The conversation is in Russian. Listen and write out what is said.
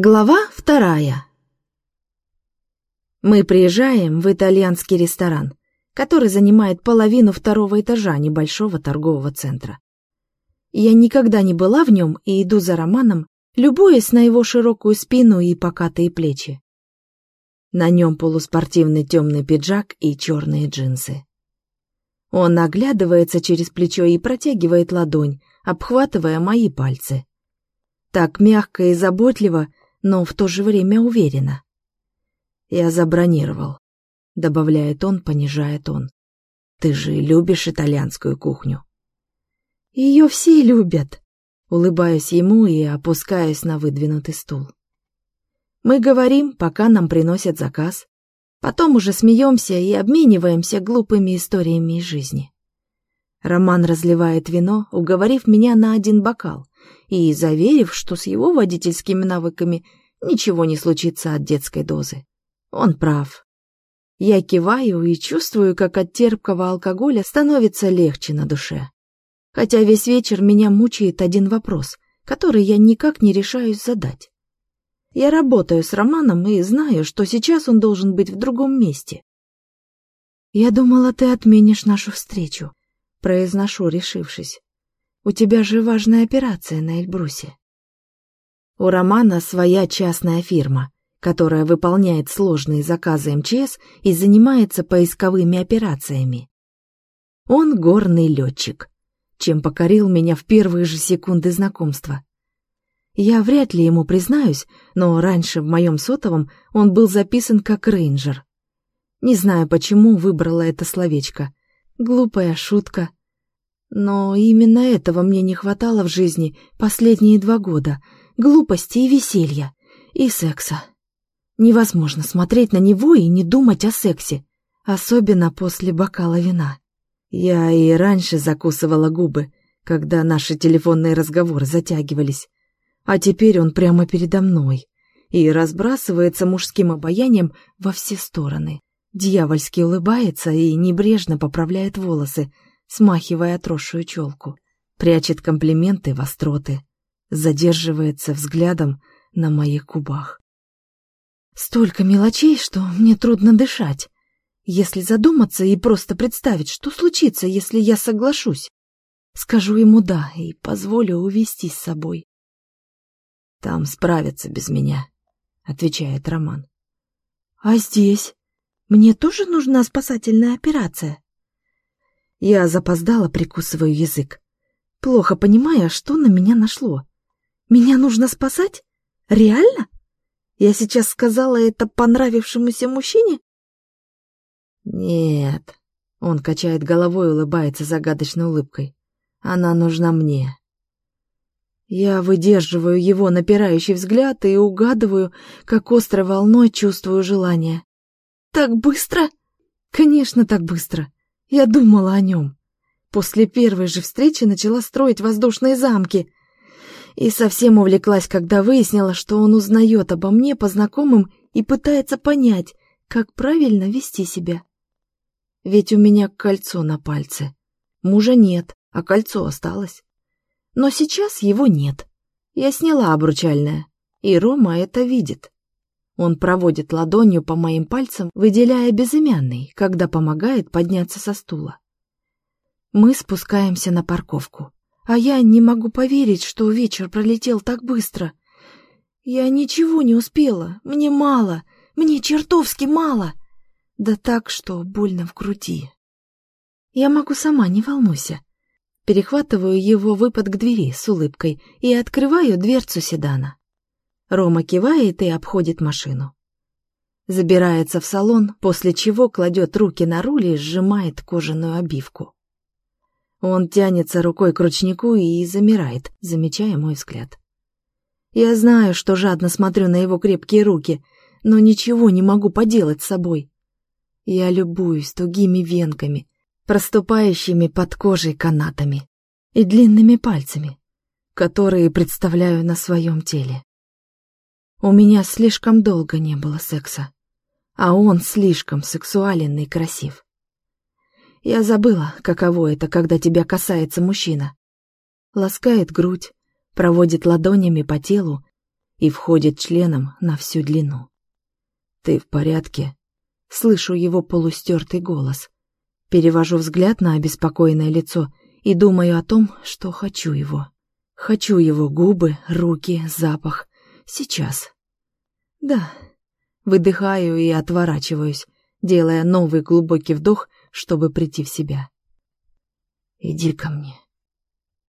Глава вторая. Мы приезжаем в итальянский ресторан, который занимает половину второго этажа небольшого торгового центра. Я никогда не была в нем и иду за Романом, любуясь на его широкую спину и покатые плечи. На нем полуспортивный темный пиджак и черные джинсы. Он оглядывается через плечо и протягивает ладонь, обхватывая мои пальцы. Так мягко и заботливо, но в то же время уверенно. «Я забронировал», — добавляет он, понижая тон. «Ты же любишь итальянскую кухню?» «Ее все любят», — улыбаюсь ему и опускаюсь на выдвинутый стул. Мы говорим, пока нам приносят заказ. Потом уже смеемся и обмениваемся глупыми историями из жизни. Роман разливает вино, уговорив меня на один бокал и заверив, что с его водительскими навыками ничего не случится от детской дозы. Он прав. Я киваю и чувствую, как от терпкого алкоголя становится легче на душе. Хотя весь вечер меня мучает один вопрос, который я никак не решаюсь задать. Я работаю с Романом и знаю, что сейчас он должен быть в другом месте. «Я думала, ты отменишь нашу встречу», — произношу, решившись. «У тебя же важная операция на Эльбрусе». У Романа своя частная фирма, которая выполняет сложные заказы МЧС и занимается поисковыми операциями. Он горный летчик, чем покорил меня в первые же секунды знакомства. Я вряд ли ему признаюсь, но раньше в моем сотовом он был записан как рейнджер. Не знаю, почему выбрала это словечко. Глупая шутка. Но именно этого мне не хватало в жизни последние два года — глупости и веселья, и секса. Невозможно смотреть на него и не думать о сексе, особенно после бокала вина. Я и раньше закусывала губы, когда наши телефонные разговоры затягивались, а теперь он прямо передо мной и разбрасывается мужским обаянием во все стороны. Дьявольски улыбается и небрежно поправляет волосы, смахивая отросшую челку. Прячет комплименты в остроты задерживается взглядом на моих губах. Столько мелочей, что мне трудно дышать. Если задуматься и просто представить, что случится, если я соглашусь. Скажу ему «да» и позволю увести с собой. «Там справятся без меня», — отвечает Роман. «А здесь? Мне тоже нужна спасательная операция?» Я запоздала, прикусываю язык, плохо понимая, что на меня нашло. Меня нужно спасать? Реально? Я сейчас сказала это понравившемуся мужчине? Нет. Он качает головой и улыбается загадочной улыбкой. Она нужна мне. Я выдерживаю его напирающий взгляд и угадываю, как острой волной чувствую желание. Так быстро? Конечно, так быстро. Я думала о нем. После первой же встречи начала строить воздушные замки — и совсем увлеклась, когда выяснила, что он узнает обо мне по знакомым и пытается понять, как правильно вести себя. Ведь у меня кольцо на пальце. Мужа нет, а кольцо осталось. Но сейчас его нет. Я сняла обручальное, и Рома это видит. Он проводит ладонью по моим пальцам, выделяя безымянный, когда помогает подняться со стула. Мы спускаемся на парковку. А я не могу поверить, что вечер пролетел так быстро. Я ничего не успела, мне мало, мне чертовски мало. Да так, что больно в груди. Я могу сама, не волнуйся. Перехватываю его выпад к двери с улыбкой и открываю дверцу седана. Рома кивает и обходит машину. Забирается в салон, после чего кладет руки на руль и сжимает кожаную обивку. Он тянется рукой к ручнику и замирает, замечая мой взгляд. Я знаю, что жадно смотрю на его крепкие руки, но ничего не могу поделать с собой. Я любуюсь тугими венками, проступающими под кожей канатами и длинными пальцами, которые представляю на своем теле. У меня слишком долго не было секса, а он слишком сексуален и красив. Я забыла, каково это, когда тебя касается мужчина. Ласкает грудь, проводит ладонями по телу и входит членом на всю длину. «Ты в порядке?» Слышу его полустертый голос. Перевожу взгляд на обеспокоенное лицо и думаю о том, что хочу его. Хочу его губы, руки, запах. Сейчас. Да. Выдыхаю и отворачиваюсь, делая новый глубокий вдох, чтобы прийти в себя. «Иди ко мне»,